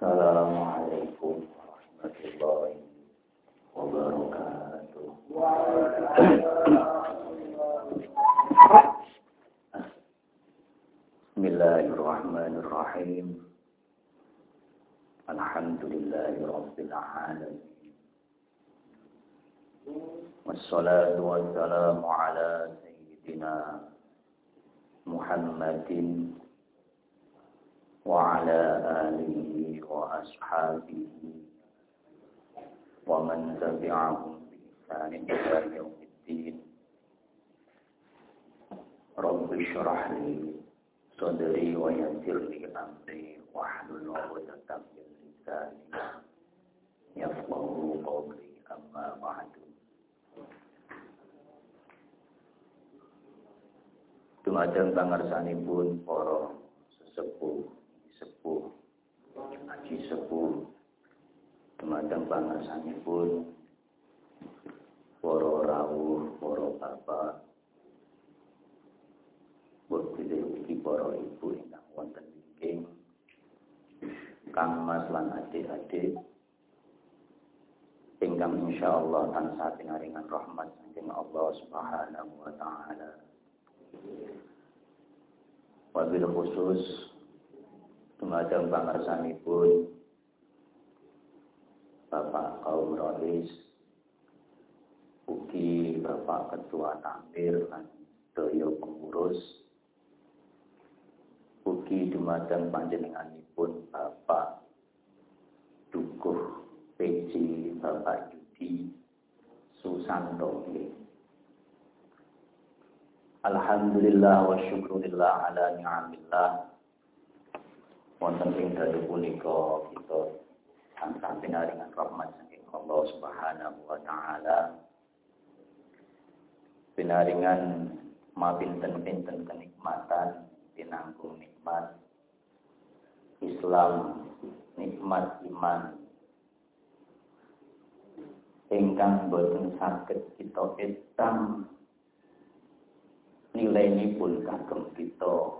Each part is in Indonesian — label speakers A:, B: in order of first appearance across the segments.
A: السلام عليكم ورحمة الله وبركاته. بسم الله الرحمن الرحيم. الحمد لله رب العالمين. والصلاة والسلام على سيدنا محمد وعلى آله وأصحابه ومن تبعهم بإحسان إلى يوم الدين رب اشرح لي صدري ويسر لي أمري واحلل عقدة من لساني يفقه قولي أما بعد Dumadeng pangersanipun para sesepuh sepuh haji sepuh temadang pun para rawuh para bapak Bukti iki para ibu ingkang wonten ing Kang Mas lan adik-adik ingkang insyaallah tansah pinaringan rahmat saking Allah Subhanahu wa taala. Wabil khusus Dumadang pun Bapak kaum rohis, ugi Bapak Ketua Takmir dan Doyo Pengurus, ugi dumadang panjenenganipun Bapak Dukuh PJ Bapak Yudi Susanto. Alhamdulillah wa syukurillah ala ni'amillah wonten ing dalu punika kita tansah pinaringan rahmat saking Allah Subhanahu wa taala. Pinaringan mapinten-pinten kenikmatan pinanggung nikmat. Islam nikmat iman. Ingkang boten saged kita etam. Nilai ini pun kagem kita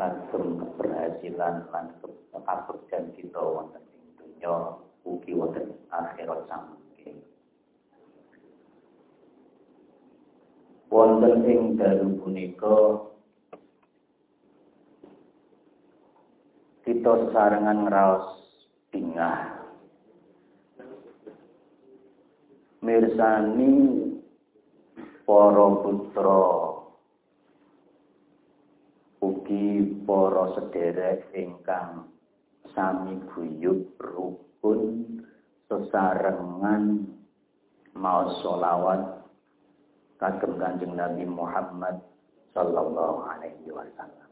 A: kagem keberhasilan lan kabegjan kita wonten ing donya ugi wonten akhirat samangke. Wonten ing dalu punika kita sarengan ngraos bingah mirsani para putra ugi para sederek ingkang sami guyub rukun sesarengan mau solawat kagem Kanjeng Nabi Muhammad sallallahu alaihi wasallam.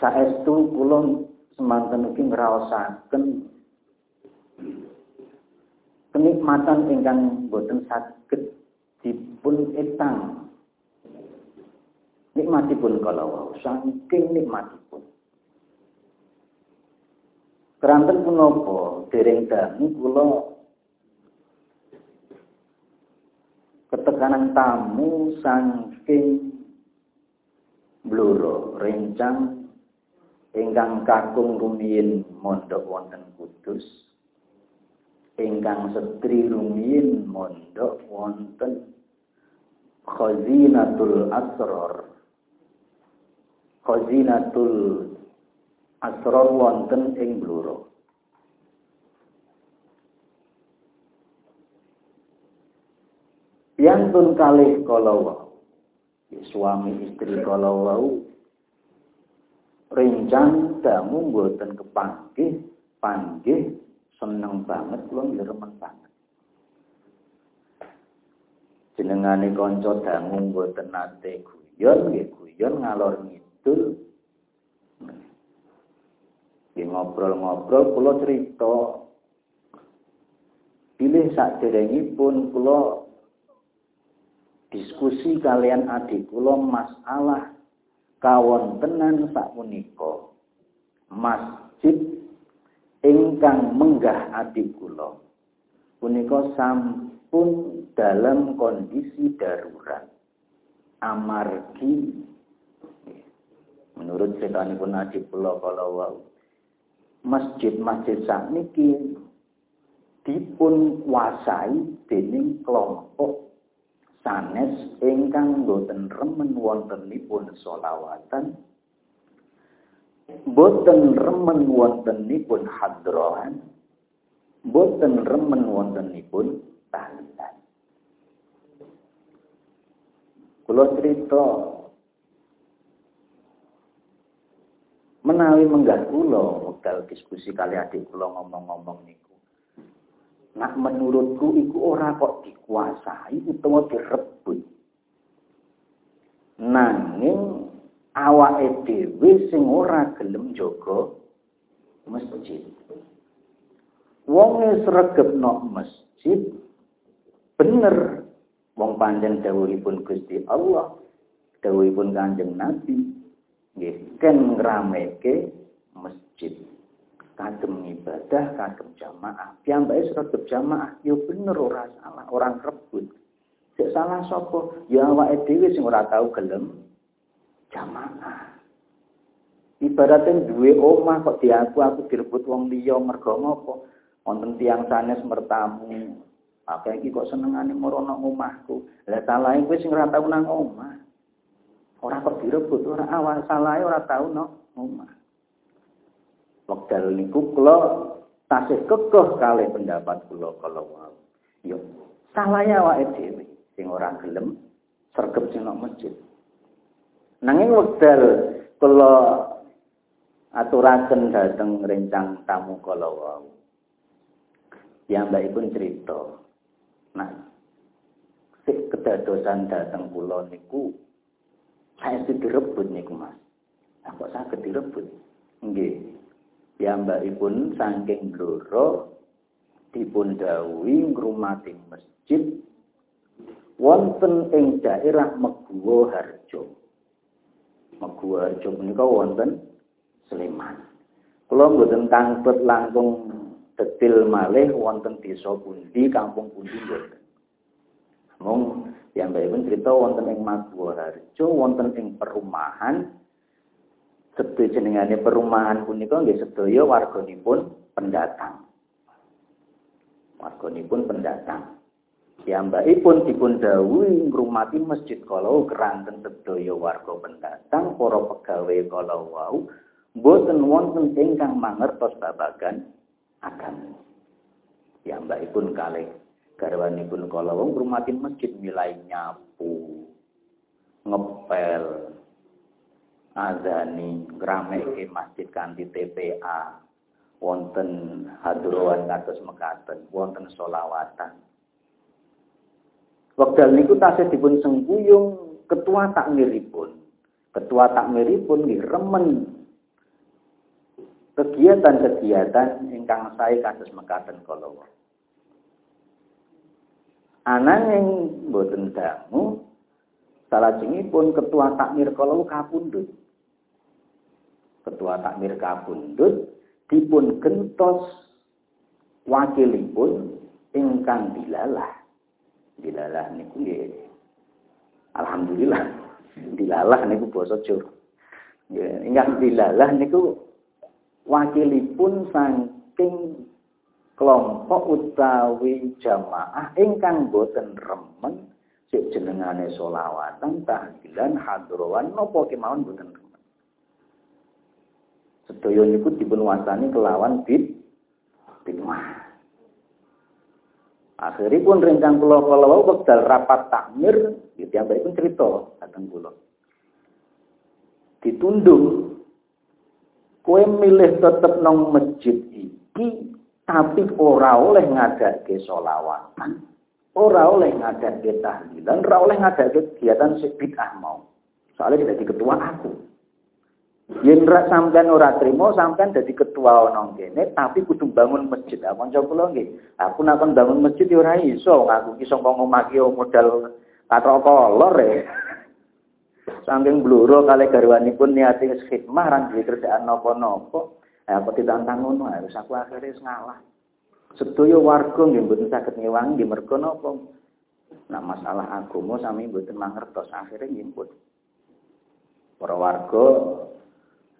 A: Saestu kula semanten ugi ngraosaken kenikmatan ingkang boten saged dipun etang Nikmatipun kalau wau, saking nikmatipun. Keranten punapa? Dereng dangu kula ketekanan tamu saking bluro rencang ingkang kakung rumiyin mondok wonten Kudus. Ingkang setri rumiyin mondok wonten Khazinatul Asrar khazinatul asrar wonten ing bluro. Piantun kalih kala suami istri kala wau rencang damu mboten kepanggih panggih seneng banget kula remen banget. Jenengane kanca dangu mboten nate guyon nggih guyon ngalor Betul. Di ngobrol-ngobrol kula cerita. Pilih sak pun kula diskusi kalian adik kula masalah kawontenan sak punika masjid ingkang menggah adik kula punika sampun dalam kondisi darurat. Amargi menurut ceritanya Najib kula kala wau masjid-masjid sakniki dipun kuasai dening kelompok sanes ingkang boten remen wontenipun solawatan boten remen wontenipun hadrohan. Boten remen wontenipun tahlilan kula cerita menawi menggah kula wekdal diskusi kali adik kula ngomong-ngomong niku. Nak menurutku iku ora kok dikuasai utawa direbut. Nanging awake dhewe sing ora gelem jaga masjid. Wong sregepno masjid bener. Wong panjang dawuhipun Gusti Allah dawuhipun Kanjeng Nabi nggih ken ngrameke masjid. Kagem ibadah kagem jamaah. Piyambake sregep jamaah yo ya bener ora salah orang rebut sik salah sapa? Ya awake dhewe sing ora tau gelem jamaah. Ibaratnya duwe omah kok diaku aku direbut wong liya mergo ngopo? Wonten tiyang sanes mertamu. Apa iki kok senengane marono omahku. Lah salah kowe sing ora tau nang omah Ora kok direbut, ora awal salahe ora tau no omah. Wekdal niku kula tasih kekeh kalih pendapat kula kala wau. Yo, salahe awake dhewe sing ora gelem sregep sing masjid. Nanging wekdal kula aturaken dhateng rencang tamu kala wau. Ya mbakipun cerita. Nah, sik kedadosan dateng kula niku saya itu direbut niku Mas. Nah, kok saged direbut? Nggih. Ya mbakipun saking bloro dipun dawuhi ngrumati masjid wonten ing daerah Meguwo Harjo. Meguwo Harjo menika wonten Sleman. Kula mboten tangkut langkung detil malih wonten desa pundi, kampung pundi mboten. Mung yang pun cerita wonten ing Madwararjo wonten ing perumahan sedaya jenengane perumahan punika nggih sedaya warganipun pendatang. Warganipun pendatang. Piyambakipun dipun dawuhi ngrumati masjid kalau keranten sedaya warga pendatang para pegawai kalau wau boten wonten ingkang mangertos babagan agama. Piyambakipun kalih garwanipun kala wong ngrumatin masjid milai nyapu ngepel azani ngrameke masjid kanthi TPA wonten hadrowan kados mekaten wonten solawatan Wekdal niku tasih dipun sengguyung ketua takmiripun. Ketua takmiripun nggih remen kegiatan-kegiatan ingkang sae kados mekaten kala wong. Ananging mboten dangu salajengipun ketua takmir kalau kapundhut. Ketua takmir kapundhut dipun gentos wakilipun ingkang dilalah. Dilalah niku nggih. Alhamdulillah. Dilalah niku basa Jawa. Ingkang dilalah niku wakilipun saking kelompok utawi jamaah ingkang boten remen sik jenengane solawatan tahlilan hadrowan napa kemawon boten remen. Sedaya niku dipun wasani kelawan bid bid'ah. Akhiripun rencang kula kala wau wekdal rapat takmir gitu yang pun cerita dateng kula. Ditundung kowe milih tetep nang masjid iki tapi ora oleh ngadake solawatan, ora oleh ngadake tahlilan, ora oleh ngadake kegiatan bid'ah mau. Soalnya jadi ketua aku. Yen ra sampean ora trimo, sampean dadi ketua ana kene, tapi kudu bangun masjid. Aku kanca kula nggih. Aku nek bangun masjid ya ora iso, aku ki saka ngomah modal katok kolor e. Saking bluro kali garwanipun niati khidmah ran duwe kerjaan napa-napa. Eh, apa ditantang ngono harus aku akhirnya ngalah. Sedaya warga nggih mboten saged ngewangi napa? Nah masalah agama sami mboten mangertos akhirnya ngimpun. Para warga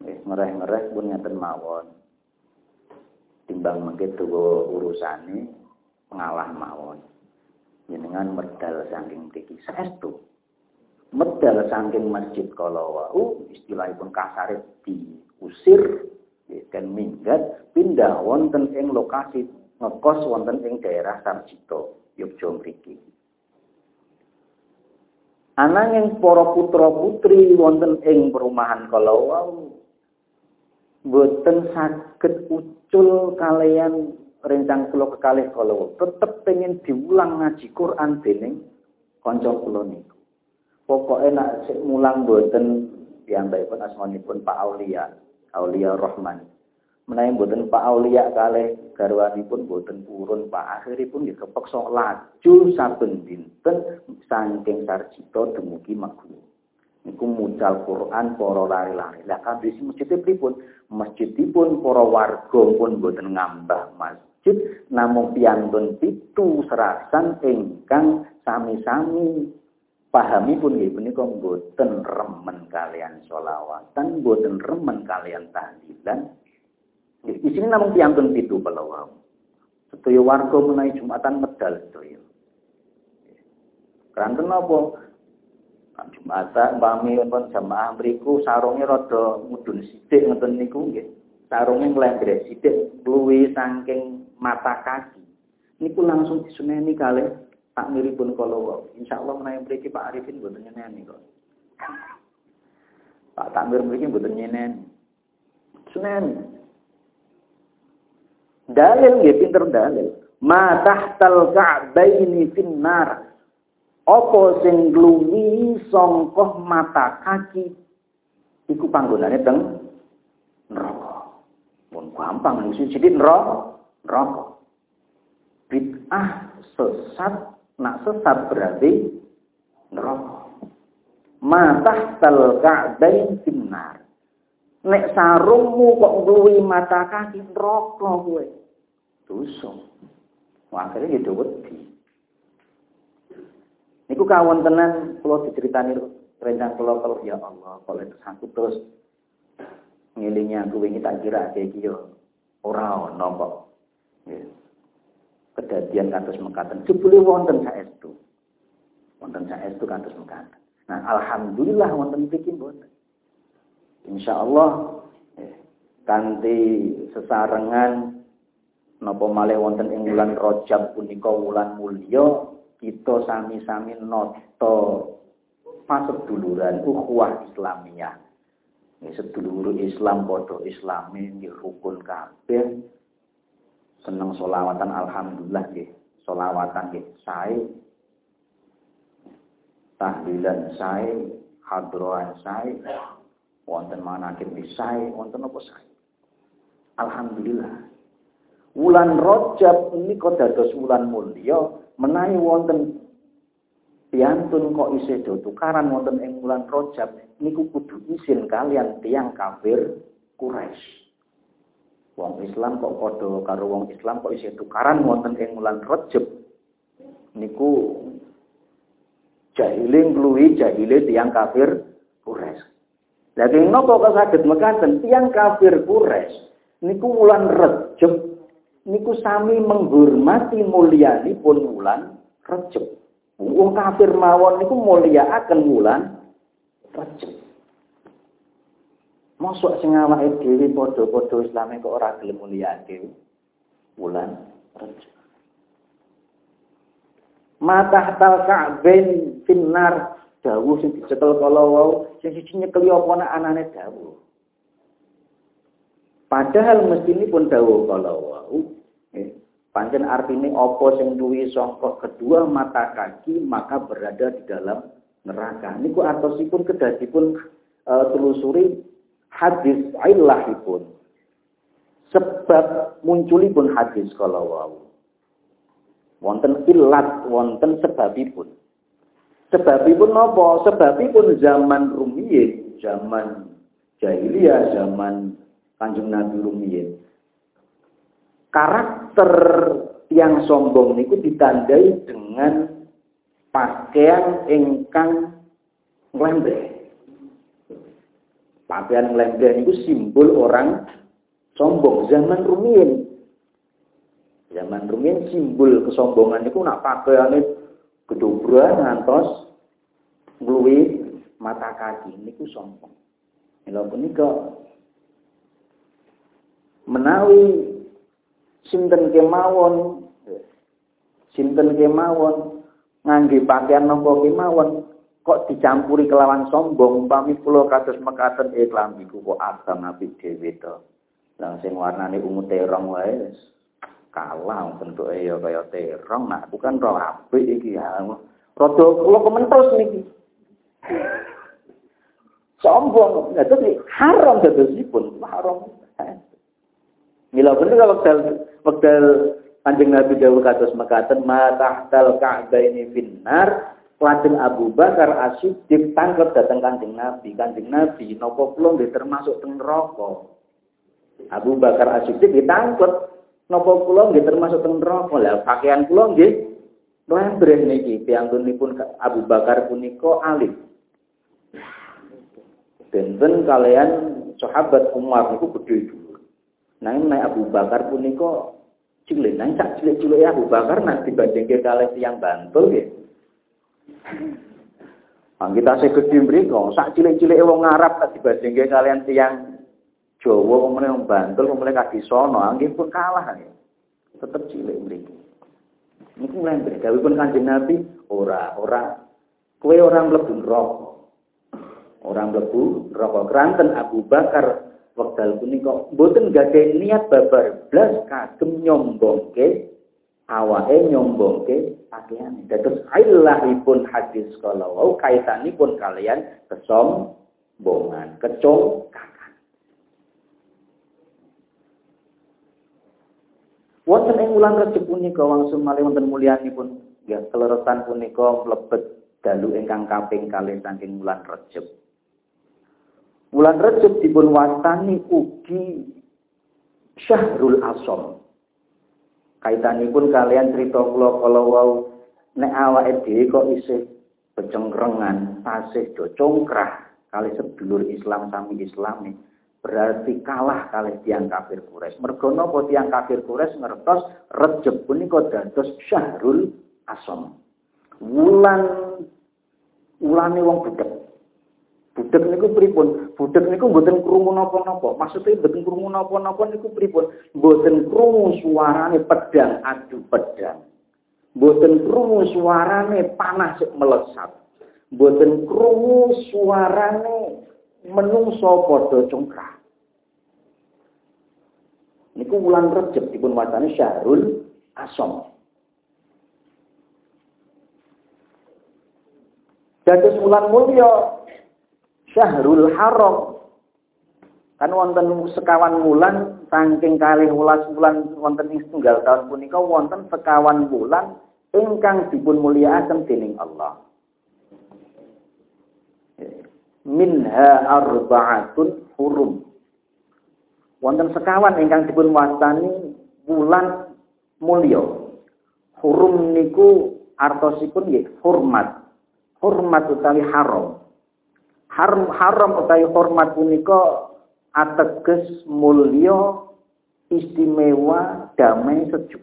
A: ngereh-ngereh pun ngeten mawon. Timbang mengke tuwa urusane ngalah mawon. Jenengan medal saking mriki saestu. Medal saking masjid kala wau istilahipun kasare diusir dan minggat pindah wonten ing lokasi ngekos wonten ing daerah Sarjito Yogyakarta mriki. Ananging para putra-putri wonten ing perumahan kala wau boten saged ucul kalian rencang kula kekalih kala wau tetep pengen diulang ngaji Quran dening kanca kula niku. Pokoke nak sik mulang boten piyambakipun asmanipun Pak Aulia, Aulia Rahman menawi boten Pak Aulia kalih garwanipun boten purun Pak akhiripun nggih kepeksa laju saben dinten saking sarjito dumugi Magulu. Niku mucal Quran para lari-lari. Lah kabeh masjid pripun? Masjidipun para warga pun boten ngambah masjid namung piantun pitu serasan ingkang sami-sami pahami pun nggih punika boten remen kalian sholawatan, boten remen kalian tahlilan, di sini namun piantun pitu kalau wow. Sedaya warga menawi Jumatan medal sedaya. Keranten napa? Kan Jumatan pami pun jamaah mriku sarunge rada mudun sithik ngoten niku nggih. Sarunge nglendrek sithik luwi saking mata kaki. Niku langsung disuneni kalih tak miripun kala wau. Insyaallah menawi mriki Pak Arifin mboten nyeneni kok. Pak Takmir mriki mboten nyeneni. Sunen Dalil nggih pinter dalil. Ma tahtal ka'baini finnar. Apa sing ngluwi sangka mata kaki iku panggonane teng neraka. Pun gampang sing sithik neraka. Neraka. Bid'ah sesat, nak sesat berarti neraka. Ma tahtal ka'baini finnar. Nek sarungmu kok ngluwi mata kaki neraka kowe dosa. Akhirnya ya wedi. Niku kawon tenan kula diceritani rencang kula kalau ya Allah, kalau itu sangkut terus ngilingi aku wingi tak kira kayak yo ora ono. Kedadian kados mekaten jebule wonten saestu. Wonten saestu kados mekaten. Nah, alhamdulillah wonten mriki mboten. Insyaallah eh, kanthi sesarengan napa malih wonten ing wulan Rajab punika wulan mulya kita sami-sami nata paseduluran ukhuwah Islamiyah. Sedulur Islam padha Islami nggih rukun. Seneng solawatan alhamdulillah nggih. Solawatan nggih sae. Tahlilan sae, hadroan sae, wonten manakib sae, wonten apa sae. Alhamdulillah. Wulan Rajab kok dados wulan mulya menawi wonten piantun kok isih do tukaran wonten ing wulan Rajab niku kudu isin kalian tiang kafir Quraisy. Wong Islam kok padha karo wong Islam kok isih tukaran wonten ing wulan Rajab niku jahile ngluwi jahile tiang kafir Quraisy. Lha napa kok saged mekaten tiang kafir Quraisy niku wulan Rajab niku sami menghormati pun wulan Rajab. Wong kafir mawon niku mulyakaken wulan Rajab. Mosok sing awake dhewe padha-padha Islame kok ora gelem mulyake wulan Rajab. Mata tal ka'bain finnar dawuh sing dicekel kala wau sing siji nyekeli apa ana anane dawuh. Padahal mestini pun dawuh kala wau. Eh, pancen artine apa sing duwi sangka kedua mata kaki maka berada di dalam neraka. Niku artosipun kedadipun e, telusuri hadis illahipun. Sebab munculipun hadis kalau wau. Wonten ilat, wonten sebabipun. Sebabipun apa? Sebabipun zaman rumiyin, zaman jahiliyah, zaman Kanjeng Nabi Rumiyin. Karakter yang sombong niku ditandai dengan pakaian ingkang nglembre. Pakaian lembreh itu simbol orang sombong. Zaman rumiyin. Zaman rumiyin simbol kesombongan itu nak pakaian kedobran ngantos ngluwi mata kaki niku sombong. Mila punika menawi sinten kemawon? Sinten kemawon? Ngangge pakaian nopo kemawon kok dicampuri kelawan sombong umpami kula kados mekaten eh klambiku kok abang apik dhewe to. Lah sing warnane ungu terong wae kalah bentuke ya kaya terong nah bukan roh apik iki ya. Rada kula kementos niki. Sombong, nah, terus haram dadosipun, haram. Mila bener kalau wekdal Kanjeng Nabi dawuh kados mekaten ma tahtal ka'baini finnar Lajeng Abu Bakar As-Siddiq tangkep datang Kanjeng Nabi. Kanjeng Nabi nopo kula nggih termasuk teng neraka. Abu Bakar As-Siddiq ditangkep nopo kula nggih termasuk teng neraka. Lah pakaian kula nggih lembreh niki piyambunipun Abu Bakar punika alim. Benten kalian sahabat Umar niku gede dulu. Nang Abu Bakar punika cilik nang sak cilik-cilik Abu Bakar nak dibandingke kalih tiyang Bantul nggih. Nah, kita segede mriko, sak cilik-cilik wong Arab dibandingke kalian tiyang Jawa umumnya wong Bantul umumnya kaki sono, nggih pun kalah ya. Tetep cilik mriki. Niku mulai gawe pun Kanjeng Nabi ora, ora kowe orang mlebu neraka. Orang mlebu neraka. Kranten Abu Bakar wekdal punika mboten gadhe niat babar blas kagem nyombongke awake nyombongke pakaian. Dados illahipun hadis kala wau kaitanipun kalian kesombongan, kecongkakan. Wonten ing wulan Rejab punika wangsul malih wonten mulyanipun ya keleresan punika mlebet dalu ingkang kaping kalih saking wulan Rejab. Bulan Rajab dipun wastani ugi Syahrul Asom. Kaitanipun kalian cerita kula kalau wau nek awake dhewe kok isih becengrengan, tasih do congkrah kali sedulur Islam sami Islami berarti kalah kali tiang kafir Quraisy. Mergo napa tiang kafir Quraisy ngertos Rejab punika dados Syahrul Asom. Wulan ulane wong budek Budek niku pripun? Budek niku mboten krungu napa-napa. Maksude mboten krungu napa-napa niku pripun? Mboten krungu suarane pedang adu pedang. Mboten krungu suarane panah sik melesat. Mboten krungu suarane menungso padha congkrah. Niku wulan Rejab dipun wacane Syahrul Asom. Dados wulan mulya Syahrul Haram. Kan wonten sekawan bulan saking kalih wulas bulan wonten ing setunggal tahun punika wonten sekawan bulan ingkang dipun mulyakaken dening Allah. Minha arba'atun hurum. Wonten sekawan ingkang dipun wastani bulan mulya. Hurum niku artosipun nggih hormat. Hormat utawi haram haram haram utawi hormat punika ateges mulya istimewa damai sejuk.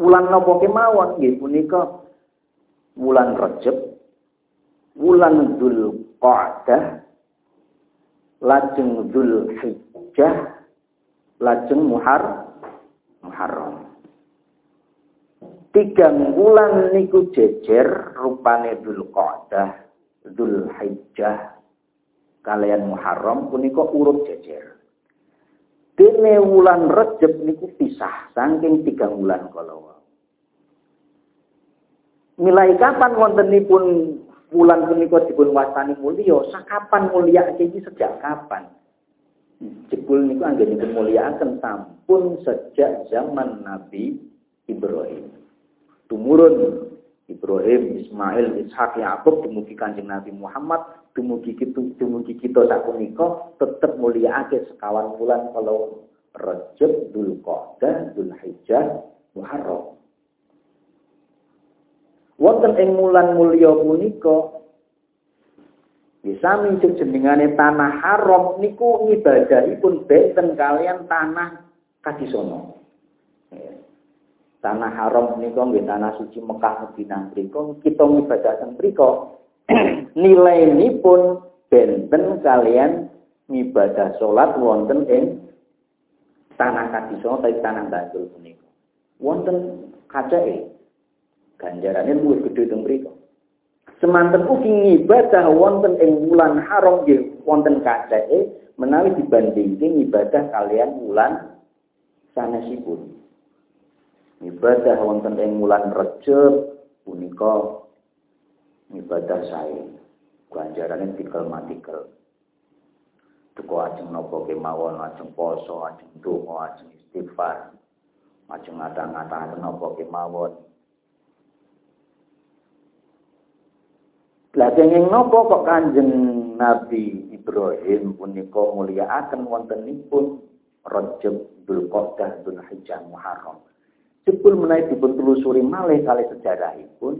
A: Wulan napa kemawon? Nggih punika wulan Rajab wulan Dzul Qa'dah lajeng Dzul Hijjah lajeng Muhar Muharram. Tiga bulan niku jejer rupane Qa'dah Dzul Hijjah kalian Muharram punika urut jejer. Dene wulan Rejab niku pisah saking tiga bulan kalau Nilai kapan wontenipun bulan punika dipun wastani mulya, sakapan mulya iki sejak kapan? Jebul niku anggenipun mulyakaken sampun sejak zaman Nabi Ibrahim. Tumurun Ibrahim, Ismail, Ishak, Yakub dumugi Kanjeng Nabi Muhammad, dumugi kita dumugi kita sapunika tetep mulyakake sekawan bulan kalau Rajab, Dzulqa'dah, Dzulhijjah, Muharram. Wonten ing wulan mulya punika Di sami jenengane tanah haram niku ibadahipun benten kalian tanah kadisono. Tanah haram niku nggih tanah suci Mekah Madinah mriku kita ngibadah teng mriku. pun benten kalian ngibadah salat wonten ing tanah kadisono tapi tanah Bantul punika. Wonten kacake ganjarane luwih gedhe teng mriku. Semanten ugi ngibadah wonten ing wulan haram nggih wonten kacake menawi dibandingke ibadah kalian wulan sanesipun. Ibadah wonten ing wulan Rejab punika ibadah sae. Ganjarane tikel matikel. Teko ajeng napa kemawon, ajeng poso, ajeng donga, ajeng istighfar, ajeng ngata-ngata napa kemawon. Lah kenging napa kok Kanjeng Nabi Ibrahim punika mulyakaken wontenipun Rajab Dzulqa'dah Dzulhijjah Muharram. Jebul menawi dipun telusuri malih kali sejarahipun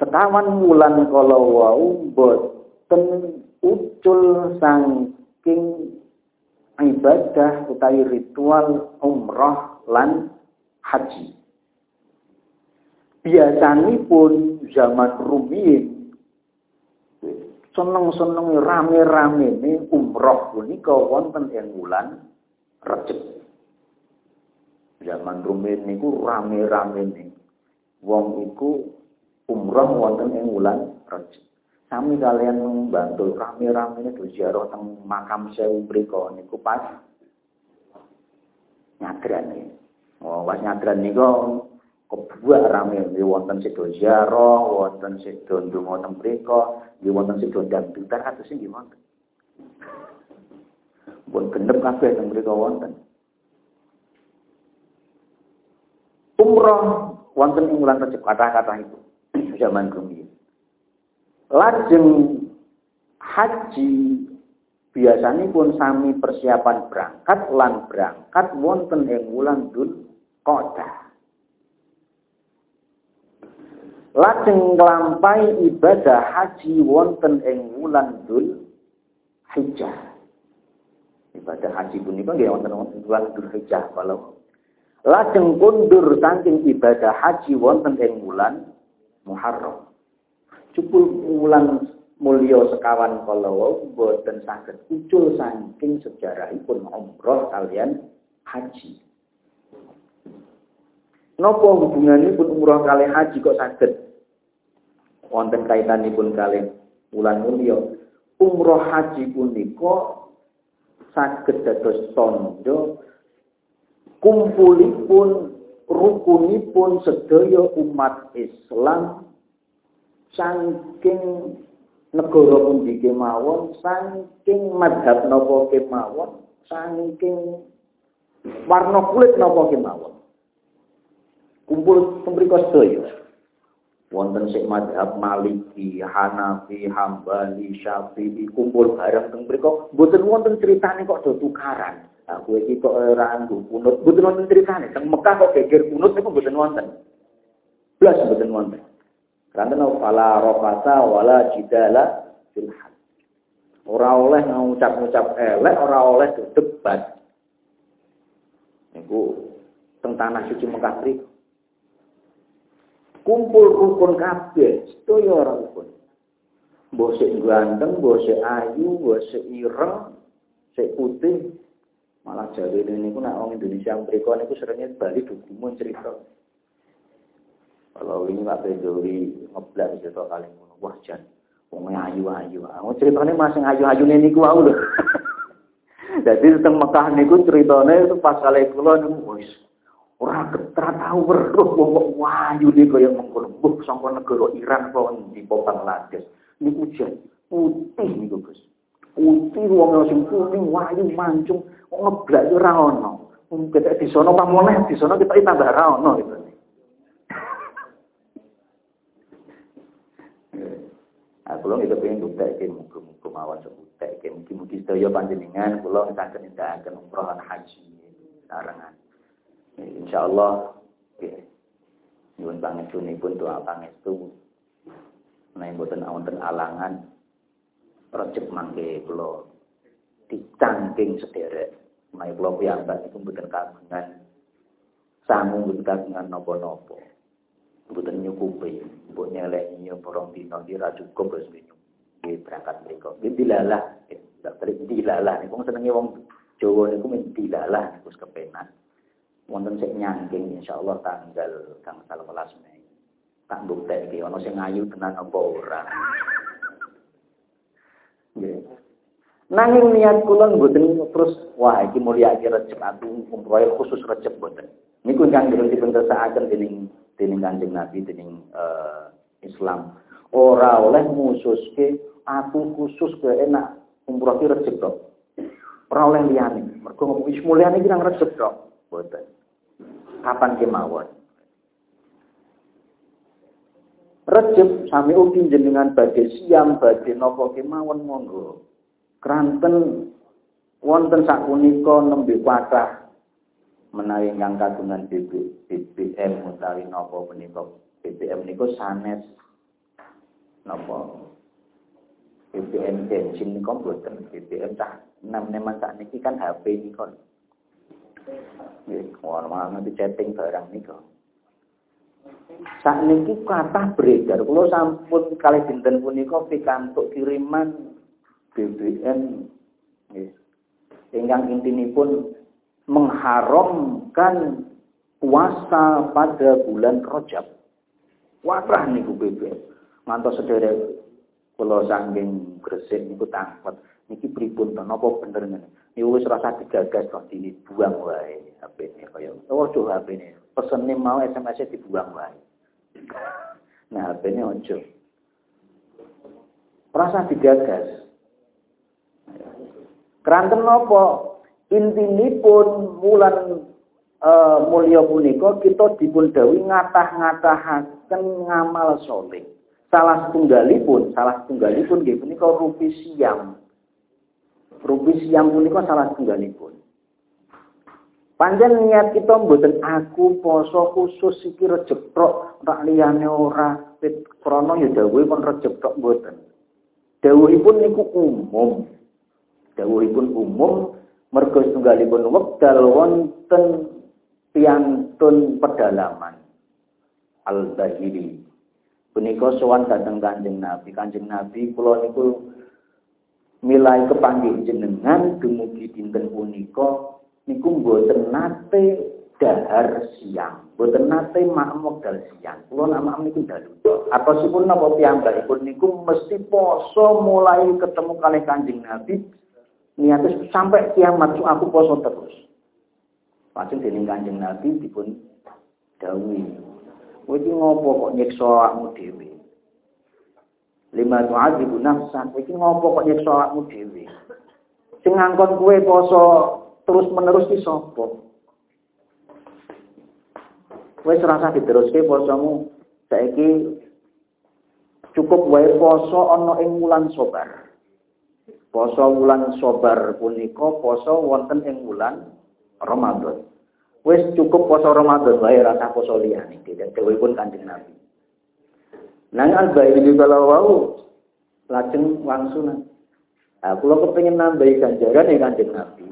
A: sekawan wulan kala wau boten ucul saking ibadah utawi ritual umrah lan haji. Biasanipun zaman rumiyin seneng-seneng rame-rame umroh punika wonten ing wulan Rejab. Zaman rumiyin niku rame-rame nih. Wong iku umroh wonten ing wulan Rejab. Sami kalian membantu rame-rame ini ziarah teng makam sewu mriku niku pas nyadran Oh, pas nyadran niku kebuak rame wonten sedo ziarah, wonten sedo ndonga teng mriku, nggih wonten sedo dangdutan kados nggih wonten. Pun genep kabeh teng mriku wonten. Umroh wonten ing wulan Rejab kata-kata itu zaman rumiyin. Lajeng haji biasanya pun sami persiapan berangkat lan berangkat wonten ing wulan Dzul Qa'dah. lajeng nglampahi ibadah haji wonten ing wulan Dzul Hijjah. Ibadah haji punika nggih wonten wulan Dzul Hijjah kalau lajeng kundur saking ibadah haji wonten ing wulan Muharram. Cupul wulan mulya sekawan kala wau boten saged ucul saking sejarahipun umroh kalian haji. Napa hubunganipun umroh kali haji kok saged wonten kaitanipun kali wulan mulya? Umroh haji punika saged dados tandha kumpulipun rukunipun sedaya umat Islam saking negara pundi kemawon saking madhab napa kemawon saking warna kulit napa kemawon kumpul pemriko sedaya. Wonten sik madhab Maliki, Hanafi, Hambali, Syafi'i kumpul bareng teng mriku mboten wonten critane kok do tukaran. Aku iki kok ora anggo kunut, mboten wonten critane. Teng Mekah kok geger kunut niku mboten wonten. Blas mboten wonten. Karena fala rafata wala jidala fil Ora oleh ngucap-ngucap elek, ora oleh debat. Niku teng tanah suci Mekah mriku kumpul rukun kabeh, sedaya ora rukun. Mbok sik ganteng, mbok sik ayu, mbok sik ireng, sik putih. Malah jare niku nek wong Indonesia mriko niku seringnya bali dukumun cerita. Kalau ini Pak Bedori ngeblak cerita kali ngono, wah jan wong ayu-ayu. Wong ceritane masing ayu-ayu niku wae lho. Jadi tentang Mekah niku ceritane itu pas kali kula niku wis Ora ketra tau weruh wong wayu iki kaya mengkono. Sangka negara Iran kok di Bangladesh. Niku jan putih niku Gus. Putih wong sing kuning wayu mancung kok ngeblak ora ono. Wong ketek di sono pamoleh di sono kita tambah ora ono gitu. Aku lho itu pengen bukti muga-muga mawon sebut mugi-mugi sedaya panjenengan kula ngetaken nindakaken umroh haji sarangan. Insya Allah, nyuwun pangestu pun doa pangestu. Nah, mboten wonten alangan Rejeb mangke kula dicangking sederek. Mai kula piyambak niku mboten kagungan sangu mboten kagungan napa-napa. Mboten nyukupi, mbok nyeleni yo porong dina iki ra cukup wis nggih berangkat mriku. Nggih dilalah, dokter dilalah niku senenge wong Jawa niku men dilalah niku kepenak. Wonten sik nyangking insyaallah tanggal tanggal 11 Mei. Tak buktekke ana sing ayu tenan apa ora. Nanging niat kula mboten terus wah iki mulya iki Recep aku umroh khusus Recep mboten. Niku ingkang dipun kersakaken dening dening Kanjeng Nabi dening uh, Islam. Ora oleh mususke aku khusus ke enak umroh iki Recep tok. Ora oleh liyane. Mergo wis mulyane iki nang Recep tok. Mboten. Kapan kemawon. Recep sami ugi jenengan badhe siam badhe napa kemawon monggo. Kranten wonten sapunika nembe kathah menawi ingkang kagungan BBM utawi napa punika BBM niku sanes napa BBM bensin niku mboten BBM cah nem-neman sak niki kan HP niku. Nggih, ora nanti chatting barang niku. Saat niki kata beredar, kalau sampun kali dinten punika pikantuk kiriman BBM ingkang pun mengharamkan puasa pada bulan Rajab. Watrah niku BBM. Ngantos sederek kula saking Gresik niku tangkot. Niki pripun to napa bener ngene. Niku wis rasa digagas kok dibuang wae HP-ne kaya. Oh, HP-ne. Pesene mau SMS-e dibuang wae. Nah, HP ini ojo. Rasa digagas. Keranten nopo intinipun mulan uh, mulya punika kita dipun dawuhi ngatah-ngatahaken ngamal soleh. Salah setunggalipun, salah setunggalipun nggih punika rupi siam. Rupi siam punika salah setunggalipun. Panjen niat kita mboten aku poso khusus iki rejep tok tak liyane ora pit krana ya dawuhe kon rejep tok mboten. Dawuhipun niku umum. Dawuhipun umum mergo setunggalipun wekdal wonten piantun pedalaman al-bahiri. Punika sowan dhateng Kanjeng Nabi. Kanjeng Nabi kula niku milai kepanggih jenengan dumugi dinten punika niku mboten nate dahar siang, mboten nate mak dal siang. Kula nak mak niku dalu. Atosipun napa piyambakipun niku mesti poso mulai ketemu kali Kanjeng Nabi niatnya sampai kiamat aku poso terus. Pacen dening Kanjeng Nabi dipun dawuhi. Kowe iki ngopo kok nyiksa awakmu dhewe? Lima tu'adzibu nafsak, kowe iki ngopo kok nyiksa awakmu dhewe? Sing ngangkon kowe poso terus menerus ki sapa? Wis rasa diteruske posomu saiki cukup wae poso ana ing wulan sobar. Poso wulan sobar punika poso wonten ing wulan Ramadan. Wis cukup poso Ramadan wae rasa poso liyane tidak pun Kanjeng Nabi. Nang al-bayi kalau wau lajeng wangsunan. Nah, kula kepengin nambahi ganjaran ya Kanjeng Nabi.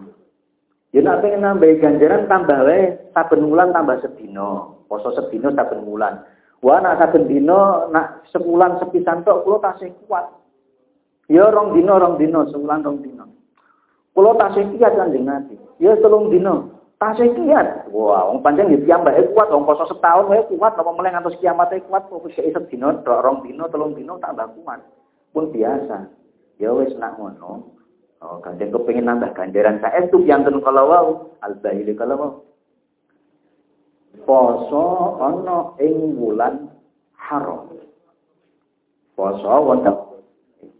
A: Ya nak pengen nambah ganjaran tambah wae saben wulan tambah sedino. Poso sedino saben wulan. Wah nak saben dino nak sebulan sepisan tok kula tasih kuat. Ya rong dino rong dino sebulan rong dino. Kula tasih kiat Kanjeng Nabi. Ya telung dino. Tasih kiat. Wah, wong pancen nggih piyambake kuat wong poso setahun wae kuat apa meneh ngantos kiamat kuat kok wis tok rong dino telung dino tambah kuat. Pun biasa. Ya wis nak ngono. Oh, kanjeng kepengin nambah ganjaran saestu piantun kala wau, al-bahili kala wau. Poso ana ing wulan haram. Poso wonten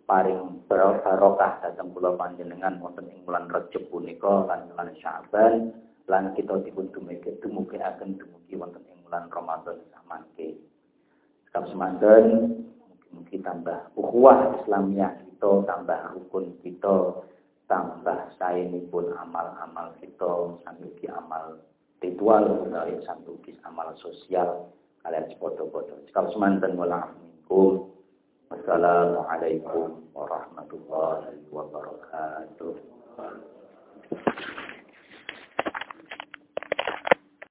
A: paring barokah dhateng kula panjenengan wonten ing wulan Rejab punika lan wulan Syaban lan kita dipun dumugi dumugi akan dumugi wonten ing wulan Ramadan samangke. Sekap semanten mungkin tambah ukhuwah Islamiyah kita tambah rukun kita tambah pun amal-amal kita sanduki amal ritual kalian santugis amal sosial kalian sepodo-podo. Kalau semanten wala minkum. Wassalamualaikum warahmatullahi wabarakatuh.